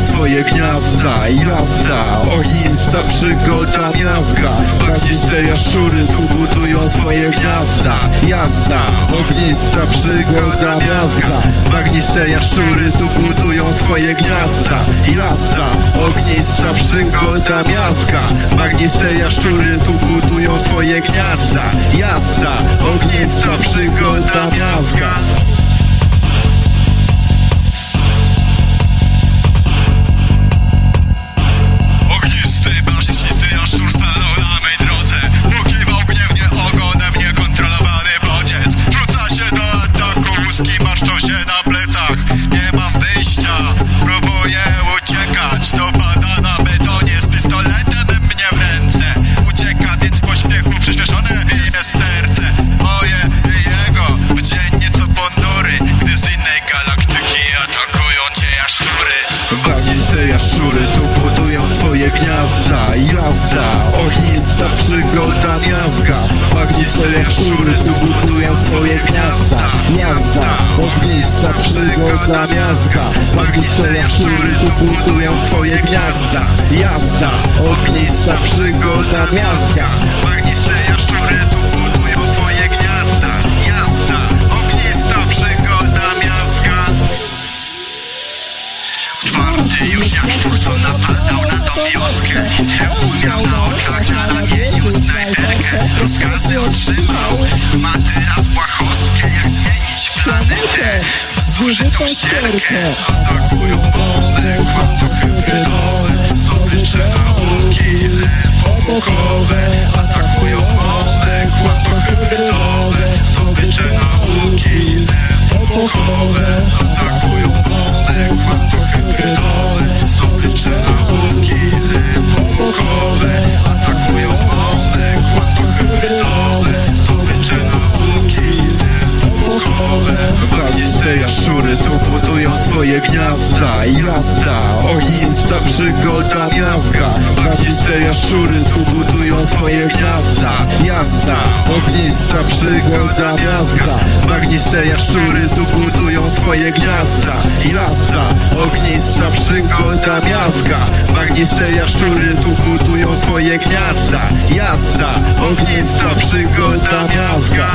swoje gniazda. Jazda, ognista przygoda miazga. Bagniste jaszczury tu budują swoje gniazda. Jazda, ognista przygoda miazga. Bagniste jaszczury tu budują swoje gniazda. Jazda, ognista przygoda miazga. Bagniste jaszczury tu budują swoje gniazda. Jazda, ognista przygoda miazga na plecach. Nie mam wyjścia, próbuję uciekać. Dopada na betonie. Z pistoletem mnie w ręce. Ucieka więc pośpiechu, przyspieszone jest serce. Moje i jego, w dzień nieco ponury Gdy z innej galaktyki atakują cię jaszczury. Bagniste jaszczury tu budują swoje gniazda. Jazda, ognista przygoda miazga. Bagniste jaszczury tu budują swoje gniazda ognista przygoda miazga. Bagniste jaszczury tu budują swoje gniazda. Jazda, ognista przygoda miazga. Magniste jaszczury tu budują swoje gniazda. Jazda, ognista przygoda miazga. Czwarty już co napadał na tą wioskę. Hełm miał na oczach, na ramieniu snajperkę. Rozkazy otrzymał, ma zużytą ścierkę Atakują bomby, kwantohybrydowe Zdobycze nauki epokowe Atakują Bagniste jaszczury tu budują swoje gniazda. Jazda, ognista przygoda miazga. Bagniste jaszczury tu budują swoje gniazda. Jazda, ognista przygoda miazga. Bagniste jaszczury tu budują swoje gniazda. Jazda, ognista przygoda miazga. Bagniste jaszczury tu budują swoje gniazda. Jazda, ognista przygoda miazga